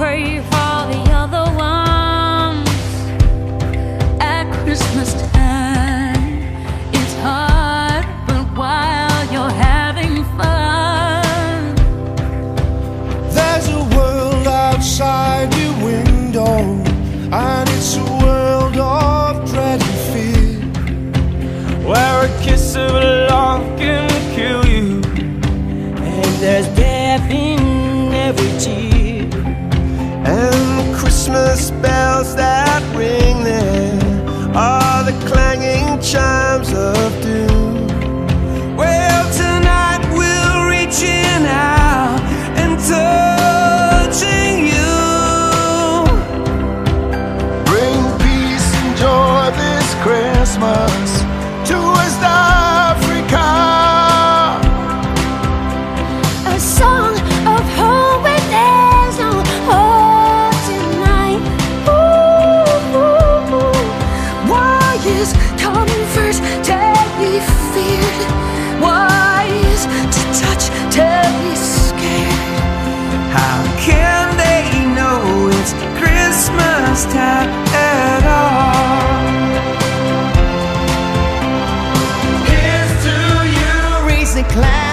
pray for the other ones at Christmas time. It's hard, but while you're having fun, There's a world outside your window, and it's a world of dread and fear. Where a kiss of love can kill you. And there's death in chimes of doom. first, tell me feared. Wise to touch, tell me scared. How can they know it's Christmas time at all? Here's to you, raising.